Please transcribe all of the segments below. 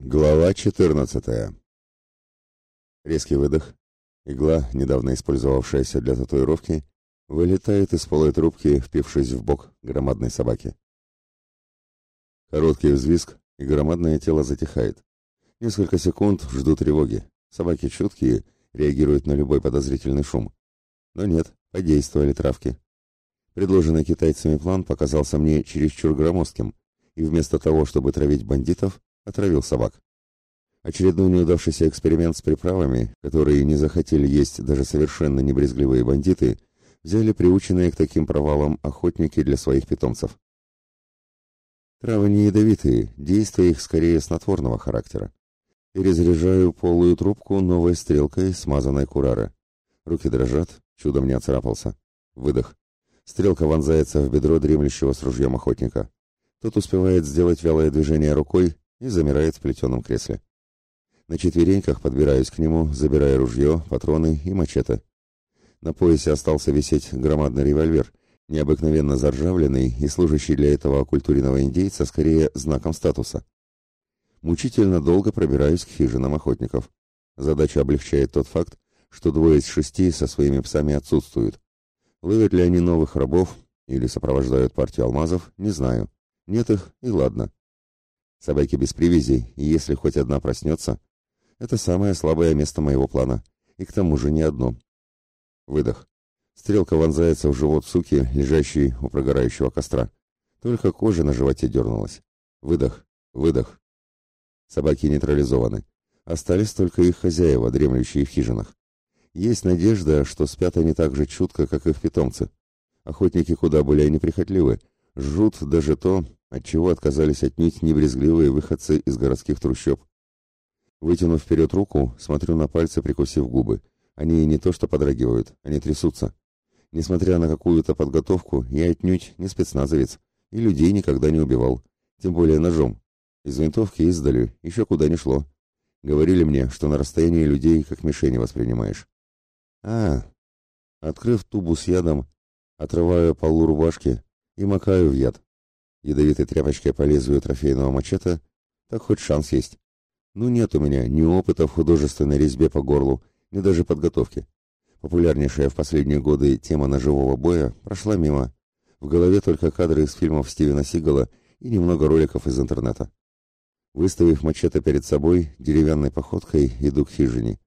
Глава 14. Резкий выдох. Игла, недавно использовавшаяся для татуировки, вылетает из полой трубки, впившись в бок громадной собаки. Короткий взвизг, и громадное тело затихает. Несколько секунд жду тревоги. Собаки чуткие, реагируют на любой подозрительный шум. Но нет, подействовали травки. Предложенный китайцами план показался мне чересчур громоздким, и вместо того, чтобы травить бандитов, отравил собак. Очередной неудавшийся эксперимент с приправами, которые не захотели есть даже совершенно небрезгливые бандиты, взяли приученные к таким провалам охотники для своих питомцев. Травы не ядовитые, действия их скорее снотворного характера. Перезаряжаю полую трубку новой стрелкой, смазанной курары. Руки дрожат, чудом не оцарапался. Выдох. Стрелка вонзается в бедро дремлющего с ружьем охотника. Тот успевает сделать вялое движение рукой, и замирает в плетеном кресле. На четвереньках подбираюсь к нему, забирая ружье, патроны и мачете. На поясе остался висеть громадный револьвер, необыкновенно заржавленный и служащий для этого оккультуренного индейца скорее знаком статуса. Мучительно долго пробираюсь к хижинам охотников. Задача облегчает тот факт, что двое из шести со своими псами отсутствуют. Ловят ли они новых рабов или сопровождают партию алмазов, не знаю. Нет их, и ладно. Собаки без привязей, и если хоть одна проснется, это самое слабое место моего плана, и к тому же не одно. Выдох. Стрелка вонзается в живот суки, лежащей у прогорающего костра. Только кожа на животе дернулась. Выдох, выдох. Собаки нейтрализованы. Остались только их хозяева, дремлющие в хижинах. Есть надежда, что спят они так же чутко, как их питомцы. Охотники куда более неприхотливы. Жрут даже то, отчего отказались отнюдь небрезгливые выходцы из городских трущоб. Вытянув вперед руку, смотрю на пальцы, прикусив губы. Они не то что подрагивают, они трясутся. Несмотря на какую-то подготовку, я отнюдь не спецназовец и людей никогда не убивал, тем более ножом. Из винтовки издали, еще куда ни шло. Говорили мне, что на расстоянии людей как мишени воспринимаешь. А, открыв тубу с ядом, отрываю полу рубашки и макаю в яд ядовитой тряпочкой по лезвию трофейного мачете, так хоть шанс есть. Ну нет у меня ни опыта в художественной резьбе по горлу, ни даже подготовки. Популярнейшая в последние годы тема ножевого боя прошла мимо. В голове только кадры из фильмов Стивена Сигала и немного роликов из интернета. Выставив мачете перед собой, деревянной походкой иду к хижине.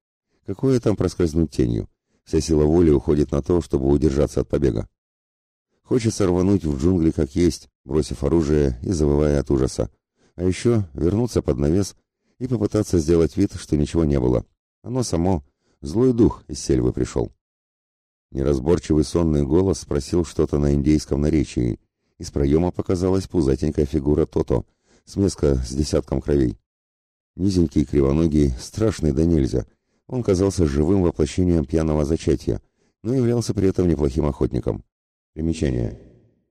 Какое там проскользнуть тенью? Вся сила воли уходит на то, чтобы удержаться от побега. Хочется рвануть в джунгли как есть, бросив оружие и завывая от ужаса. А еще вернуться под навес и попытаться сделать вид, что ничего не было. Оно само, злой дух из сельвы пришел. Неразборчивый сонный голос спросил что-то на индейском наречии. Из проема показалась пузатенькая фигура Тото, смеска с десятком кровей. Низенький, кривоногий, страшный да нельзя. Он казался живым воплощением пьяного зачатия, но являлся при этом неплохим охотником. Примечание.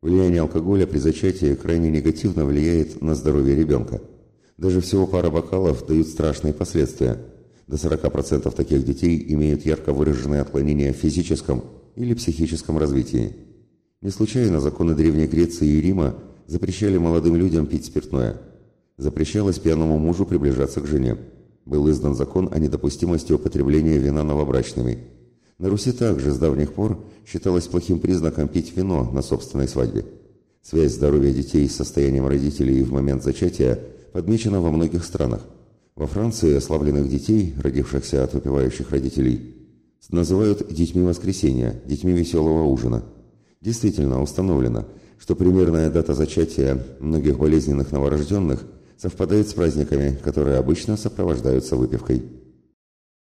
Влияние алкоголя при зачатии крайне негативно влияет на здоровье ребенка. Даже всего пара бокалов дают страшные последствия. До 40% таких детей имеют ярко выраженные отклонения в физическом или психическом развитии. Не случайно законы Древней Греции и Рима запрещали молодым людям пить спиртное. Запрещалось пьяному мужу приближаться к жене. Был издан закон о недопустимости употребления вина новобрачными – на Руси также с давних пор считалось плохим признаком пить вино на собственной свадьбе. Связь здоровья детей с состоянием родителей в момент зачатия подмечена во многих странах. Во Франции ослабленных детей, родившихся от выпивающих родителей, называют детьми воскресенья, детьми веселого ужина. Действительно установлено, что примерная дата зачатия многих болезненных новорожденных совпадает с праздниками, которые обычно сопровождаются выпивкой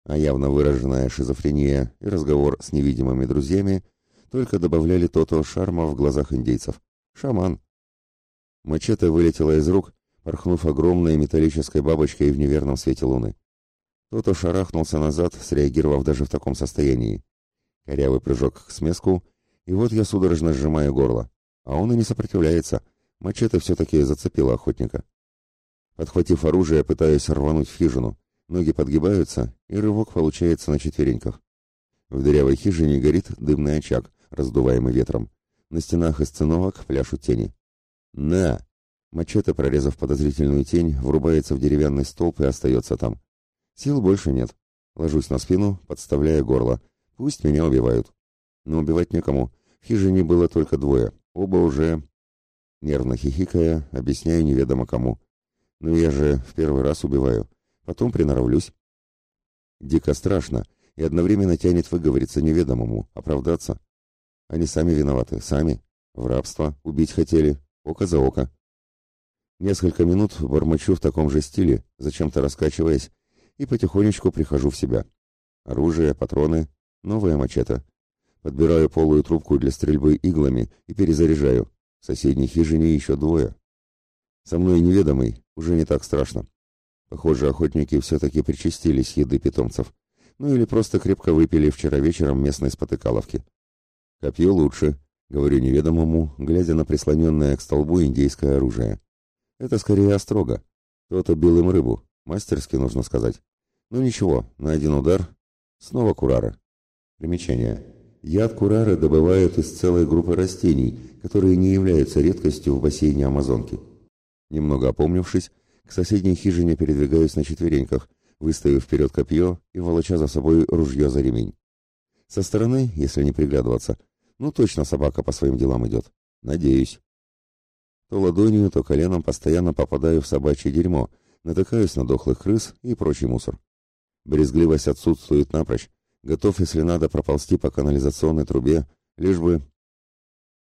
а явно выраженная шизофрения и разговор с невидимыми друзьями только добавляли то-то шарма в глазах индейцев. Шаман. Мачете вылетела из рук, порхнув огромной металлической бабочкой в неверном свете луны. То-то шарахнулся назад, среагировав даже в таком состоянии. Корявый прыжок к смеску, и вот я судорожно сжимаю горло. А он и не сопротивляется. Мачете все-таки зацепило охотника. Подхватив оружие, пытаюсь рвануть в хижину. Ноги подгибаются, и рывок получается на четвереньках. В дырявой хижине горит дымный очаг, раздуваемый ветром. На стенах из циновок пляшут тени. «На!» Мачете, прорезав подозрительную тень, врубается в деревянный столб и остается там. Сил больше нет. Ложусь на спину, подставляя горло. Пусть меня убивают. Но убивать некому. В хижине было только двое. Оба уже... Нервно хихикая, объясняю неведомо кому. Ну я же в первый раз убиваю. Потом приноровлюсь. Дико страшно, и одновременно тянет выговориться неведомому, оправдаться. Они сами виноваты, сами. В рабство убить хотели, око за око. Несколько минут бормочу в таком же стиле, зачем-то раскачиваясь, и потихонечку прихожу в себя. Оружие, патроны, новая мачете. Подбираю полую трубку для стрельбы иглами и перезаряжаю. В соседней хижине еще двое. Со мной неведомый, уже не так страшно. Похоже, охотники все-таки причастились еды питомцев. Ну или просто крепко выпили вчера вечером местной спотыкаловки. Копье лучше, говорю неведомому, глядя на прислоненное к столбу индейское оружие. Это скорее острога. Кто-то бил им рыбу. Мастерски, нужно сказать. Ну ничего, на один удар. Снова курара. Примечание. Яд курары добывают из целой группы растений, которые не являются редкостью в бассейне Амазонки. Немного опомнившись, к соседней хижине передвигаюсь на четвереньках, выставив вперед копье и волоча за собой ружье за ремень. Со стороны, если не приглядываться, ну точно собака по своим делам идет. Надеюсь. То ладонью, то коленом постоянно попадаю в собачье дерьмо, натыкаюсь на дохлых крыс и прочий мусор. Брезгливость отсутствует напрочь, готов, если надо, проползти по канализационной трубе, лишь бы...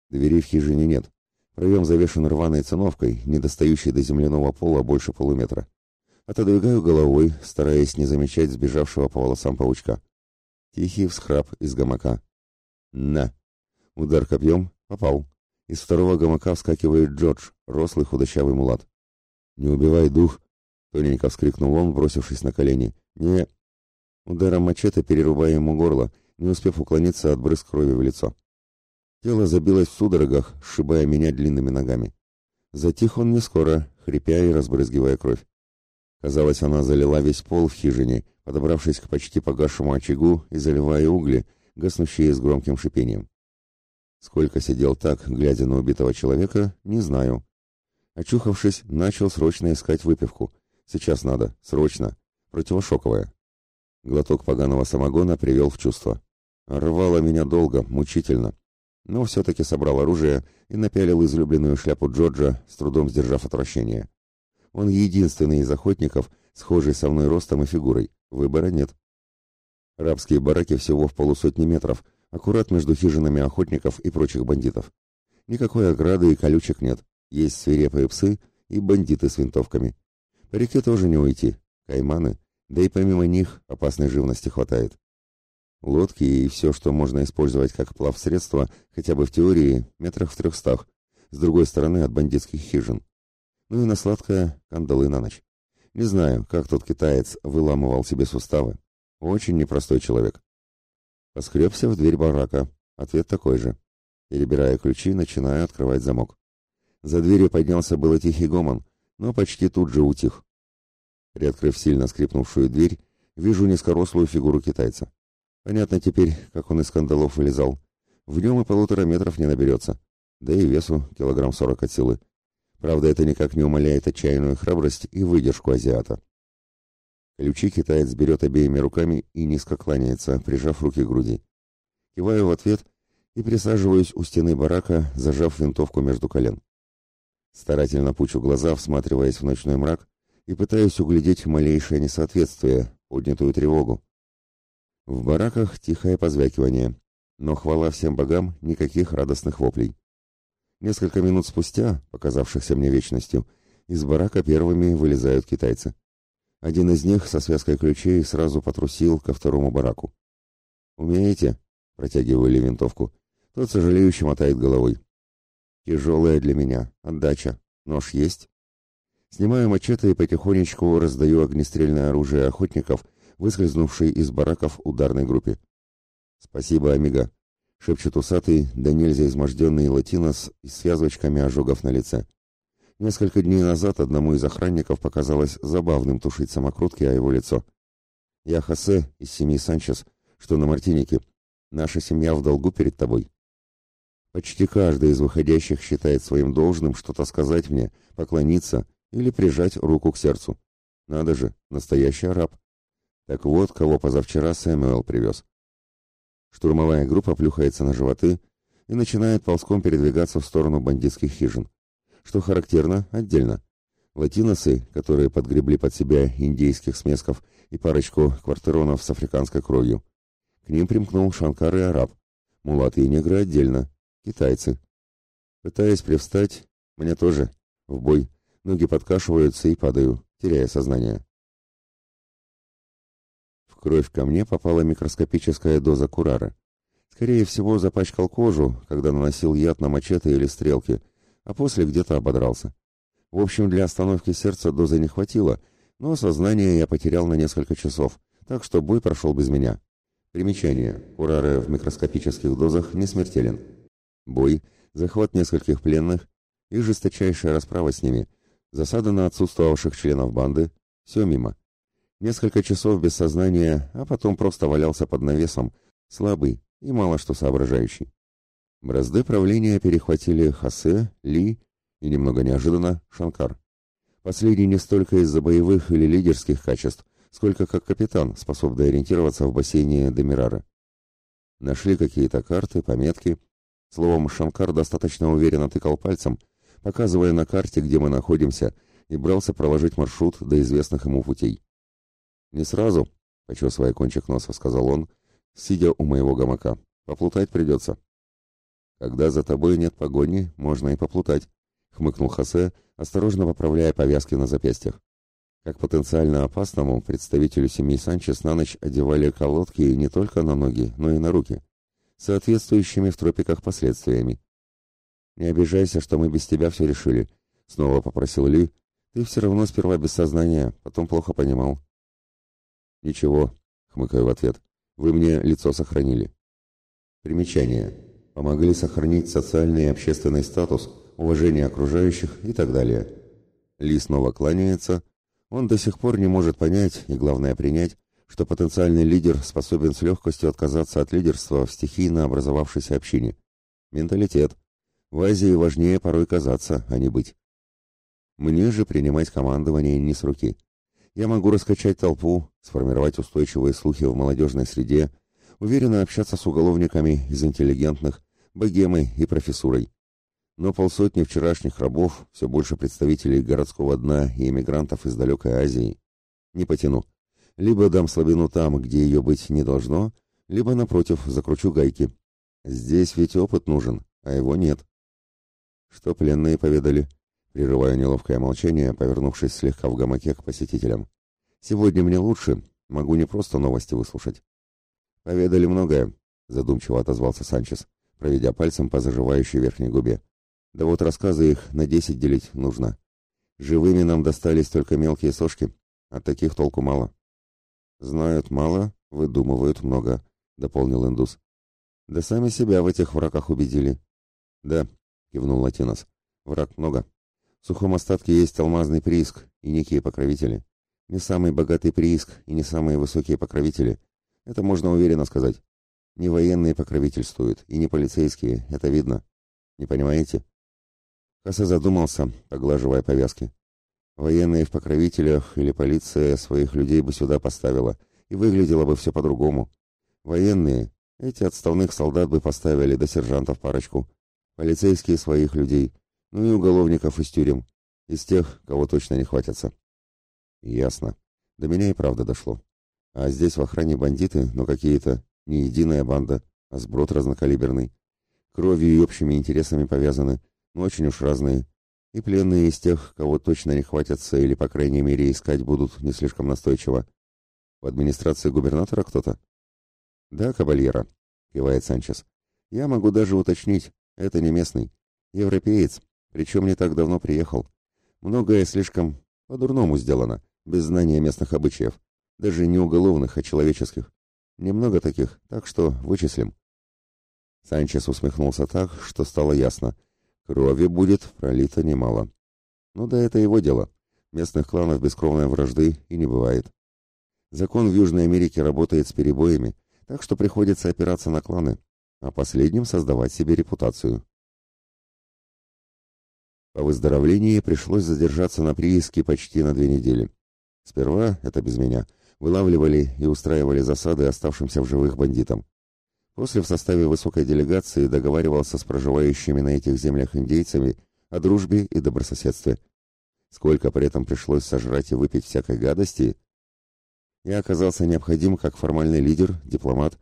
Двери в хижине нет. Проем завешен рваной циновкой, не достающей до земляного пола больше полуметра. Отодвигаю головой, стараясь не замечать сбежавшего по волосам паучка. Тихий всхрап из гамака. На! Удар копьем. Попал. Из второго гамака вскакивает Джордж, рослый худощавый мулат. «Не убивай дух!» — тоненько вскрикнул он, бросившись на колени. «Не...» Ударом мачете перерубая ему горло, не успев уклониться от брызг крови в лицо. Тело забилось в судорогах, сшибая меня длинными ногами. Затих он не скоро, хрипя и разбрызгивая кровь. Казалось, она залила весь пол в хижине, подобравшись к почти погасшему очагу и заливая угли, гаснущие с громким шипением. Сколько сидел так, глядя на убитого человека, не знаю. Очухавшись, начал срочно искать выпивку. Сейчас надо, срочно. Противошоковая. Глоток поганого самогона привел в чувство. Рвало меня долго, мучительно. Но все-таки собрал оружие и напялил излюбленную шляпу Джорджа, с трудом сдержав отвращение. Он единственный из охотников, схожий со мной ростом и фигурой. Выбора нет. Рабские бараки всего в полусотни метров — аккурат между хижинами охотников и прочих бандитов. Никакой ограды и колючек нет. Есть свирепые псы и бандиты с винтовками. По реке тоже не уйти. Кайманы. Да и помимо них опасной живности хватает. Лодки и все, что можно использовать как плавсредство, хотя бы в теории, метрах в трехстах, с другой стороны от бандитских хижин. Ну и на сладкое кандалы на ночь. Не знаю, как тот китаец выламывал себе суставы. Очень непростой человек. Поскребся в дверь барака. Ответ такой же. Перебирая ключи, начинаю открывать замок. За дверью поднялся было тихий гомон, но почти тут же утих. Приоткрыв сильно скрипнувшую дверь, вижу низкорослую фигуру китайца. Понятно теперь, как он из кандалов вылезал. В нем и полутора метров не наберется. Да и весу килограмм сорок от силы. Правда, это никак не умаляет отчаянную храбрость и выдержку азиата. Ключи китаец берет обеими руками и низко кланяется, прижав руки к груди. Киваю в ответ и присаживаюсь у стены барака, зажав винтовку между колен. Старательно пучу глаза, всматриваясь в ночной мрак, и пытаюсь углядеть малейшее несоответствие, поднятую тревогу. В бараках тихое позвякивание, но хвала всем богам, никаких радостных воплей. Несколько минут спустя, показавшихся мне вечностью, из барака первыми вылезают китайцы. Один из них со связкой ключей сразу потрусил ко второму бараку. «Умеете?» — протягивали винтовку. Тот сожалеюще мотает головой. «Тяжелая для меня. Отдача. Нож есть?» Снимаю мачете и потихонечку раздаю огнестрельное оружие охотников, выскользнувшей из бараков ударной группе. «Спасибо, Амиго», — шепчет усатый, да нельзя изможденный латинос с связочками ожогов на лице. Несколько дней назад одному из охранников показалось забавным тушить самокрутки о его лицо. «Я Хосе из семьи Санчес, что на Мартинике. Наша семья в долгу перед тобой». Почти каждый из выходящих считает своим должным что-то сказать мне, поклониться или прижать руку к сердцу. Надо же, настоящий араб. Так вот, кого позавчера Сэмюэл привез. Штурмовая группа плюхается на животы и начинает ползком передвигаться в сторону бандитских хижин. Что характерно, отдельно. Латиносы, которые подгребли под себя индейских смесков и парочку квартиронов с африканской кровью. К ним примкнул Шанкар и араб. Мулаты и негры отдельно. Китайцы. Пытаясь привстать, мне тоже, в бой, ноги подкашиваются и падаю, теряя сознание. Кровь ко мне попала микроскопическая доза курара. Скорее всего, запачкал кожу, когда наносил яд на мачете или стрелки, а после где-то ободрался. В общем, для остановки сердца дозы не хватило, но сознание я потерял на несколько часов, так что бой прошел без меня. Примечание. Курары в микроскопических дозах не смертелен. Бой, захват нескольких пленных и жесточайшая расправа с ними, засада на отсутствовавших членов банды, все мимо. Несколько часов без сознания, а потом просто валялся под навесом, слабый и мало что соображающий. Бразды правления перехватили Хасе, Ли и, немного неожиданно, Шанкар. Последний не столько из-за боевых или лидерских качеств, сколько как капитан, способный ориентироваться в бассейне Демирара. Нашли какие-то карты, пометки, Словом, Шанкар достаточно уверенно тыкал пальцем, показывая на карте, где мы находимся, и брался проложить маршрут до известных ему путей. «Не сразу», — почесывая кончик носа, сказал он, сидя у моего гамака. «Поплутать придется». «Когда за тобой нет погони, можно и поплутать», — хмыкнул Хосе, осторожно поправляя повязки на запястьях. Как потенциально опасному представителю семьи Санчес на ночь одевали колодки не только на ноги, но и на руки соответствующими в тропиках последствиями. «Не обижайся, что мы без тебя все решили», — снова попросил Ли. «Ты все равно сперва без сознания, потом плохо понимал». «Ничего», — хмыкаю в ответ, — «вы мне лицо сохранили». Примечание. Помогли сохранить социальный и общественный статус, уважение окружающих и так далее. Ли снова кланяется. Он до сих пор не может понять и, главное, принять, что потенциальный лидер способен с легкостью отказаться от лидерства в стихийно образовавшейся общине. Менталитет. В Азии важнее порой казаться, а не быть. Мне же принимать командование не с руки. Я могу раскачать толпу, сформировать устойчивые слухи в молодежной среде, уверенно общаться с уголовниками из интеллигентных, богемой и профессурой. Но полсотни вчерашних рабов, все больше представителей городского дна и эмигрантов из далекой Азии. Не потяну. Либо дам слабину там, где ее быть не должно, либо, напротив, закручу гайки. Здесь ведь опыт нужен, а его нет. Что пленные поведали? Прерывая неловкое молчание, повернувшись слегка в гамаке к посетителям. Сегодня мне лучше, могу не просто новости выслушать. Поведали многое, задумчиво отозвался Санчес, проведя пальцем по заживающей верхней губе. Да вот рассказы их на десять делить нужно. Живыми нам достались только мелкие сошки, от таких толку мало. «Знают мало, выдумывают много», — дополнил индус. «Да сами себя в этих врагах убедили». «Да», — кивнул Латинос, — «враг много. Сухом остатке есть алмазный прииск и некие покровители. Не самый богатый прииск и не самые высокие покровители. Это можно уверенно сказать. Не военные покровительствуют, и не полицейские, это видно. Не понимаете?» Хаса задумался, поглаживая повязки. Военные в покровителях или полиция своих людей бы сюда поставила, и выглядело бы все по-другому. Военные, эти отставных солдат бы поставили до сержантов парочку, полицейские своих людей, ну и уголовников из тюрем, из тех, кого точно не хватятся. Ясно. До меня и правда дошло. А здесь в охране бандиты, но какие-то не единая банда, а сброд разнокалиберный. Кровью и общими интересами повязаны, но очень уж разные. И пленные из тех, кого точно не хватятся или, по крайней мере, искать будут не слишком настойчиво. В администрации губернатора кто-то? Да, кавальера, кивает Санчес. Я могу даже уточнить, это не местный. Европеец, причем не так давно приехал. Многое слишком по-дурному сделано, без знания местных обычаев. Даже не уголовных, а человеческих. Немного таких, так что вычислим. Санчес усмехнулся так, что стало ясно. Крови будет пролито немало. Ну да это его дело. Местных кланов бескровной вражды и не бывает. Закон в Южной Америке работает с перебоями, так что приходится опираться на кланы, а последним создавать себе репутацию. По выздоровлении пришлось задержаться на прииске почти на две недели. Сперва, это без меня, вылавливали и устраивали засады оставшимся в живых бандитам. После в составе высокой делегации договаривался с проживающими на этих землях индейцами о дружбе и добрососедстве. Сколько при этом пришлось сожрать и выпить всякой гадости, я оказался необходим как формальный лидер, дипломат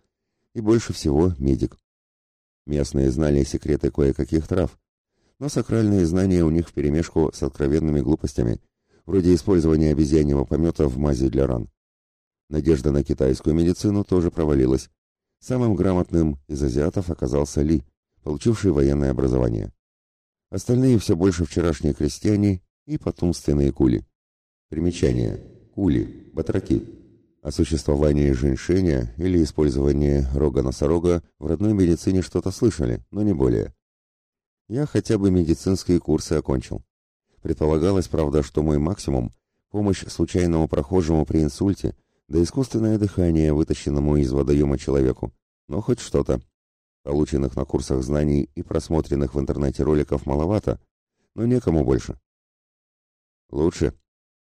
и больше всего медик. Местные знали секреты кое-каких трав, но сакральные знания у них вперемешку с откровенными глупостями, вроде использования обезьяньего помета в мази для ран. Надежда на китайскую медицину тоже провалилась. Самым грамотным из азиатов оказался Ли, получивший военное образование. Остальные все больше вчерашние крестьяне и потомственные кули. Примечание. Кули, батраки. О существовании женьшеня или использовании рога-носорога в родной медицине что-то слышали, но не более. Я хотя бы медицинские курсы окончил. Предполагалось, правда, что мой максимум – помощь случайному прохожему при инсульте, да искусственное дыхание вытащенному из водоема человеку. Но хоть что-то. Полученных на курсах знаний и просмотренных в интернете роликов маловато, но некому больше. Лучше.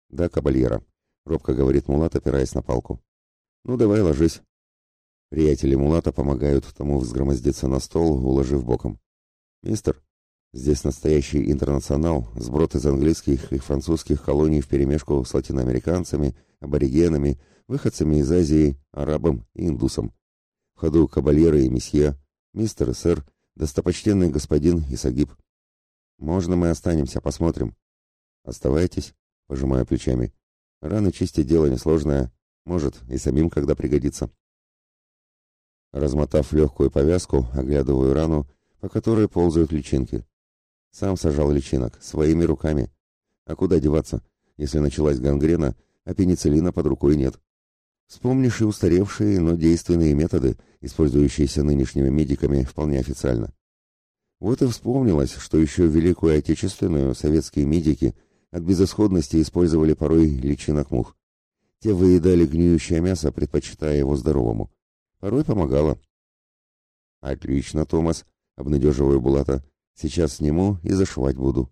Да, кабальера. Робко говорит Мулат, опираясь на палку. Ну, давай, ложись. Приятели Мулата помогают тому взгромоздиться на стол, уложив боком. «Мистер, здесь настоящий интернационал, сброд из английских и французских колоний вперемешку с латиноамериканцами, аборигенами, выходцами из Азии, арабам и индусом. В ходу кабальеры и месье, мистер и сэр, достопочтенный господин и сагиб. Можно мы останемся, посмотрим?» «Оставайтесь», — пожимая плечами. «Раны чистить дело несложное, может, и самим когда пригодится». Размотав легкую повязку, оглядываю рану, — по которой ползают личинки. Сам сажал личинок, своими руками. А куда деваться, если началась гангрена, а пенициллина под рукой нет? Вспомнишь и устаревшие, но действенные методы, использующиеся нынешними медиками вполне официально. Вот и вспомнилось, что еще в Великую Отечественную советские медики от безысходности использовали порой личинок мух. Те выедали гниющее мясо, предпочитая его здоровому. Порой помогало. «Отлично, Томас», Обнадеживаю Булата. Сейчас сниму и зашивать буду.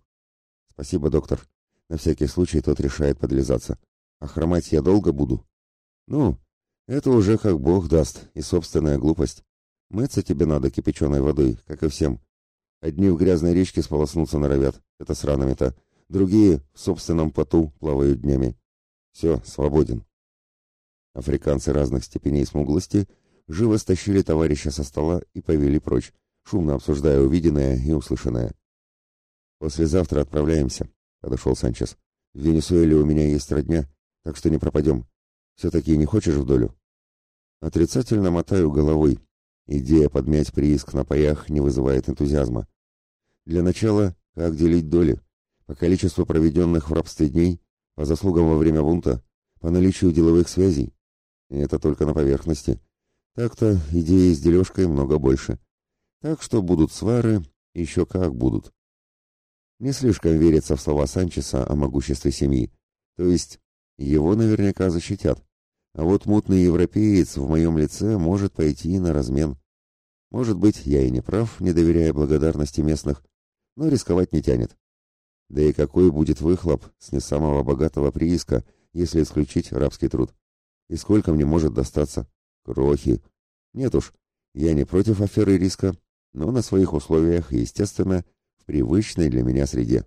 Спасибо, доктор. На всякий случай тот решает подлизаться. А хромать я долго буду? Ну, это уже как бог даст и собственная глупость. Мыться тебе надо кипяченой водой, как и всем. Одни в грязной речке сполоснуться норовят, это с ранами-то. Другие в собственном поту плавают днями. Все, свободен. Африканцы разных степеней смуглости живо стащили товарища со стола и повели прочь, шумно обсуждая увиденное и услышанное. «Послезавтра отправляемся», — подошел Санчес. «В Венесуэле у меня есть родня, так что не пропадем. Все-таки не хочешь в долю?» Отрицательно мотаю головой. Идея подмять прииск на паях не вызывает энтузиазма. Для начала, как делить доли? По количеству проведенных в рабстве дней, по заслугам во время бунта, по наличию деловых связей. И это только на поверхности. Так-то идеи с дележкой много больше. Так что будут свары, еще как будут. Не слишком верится в слова Санчеса о могуществе семьи. То есть, его наверняка защитят. А вот мутный европеец в моем лице может пойти на размен. Может быть, я и не прав, не доверяя благодарности местных, но рисковать не тянет. Да и какой будет выхлоп с не самого богатого прииска, если исключить рабский труд? И сколько мне может достаться? Крохи. Нет уж, я не против аферы риска, но на своих условиях, естественно, в привычной для меня среде.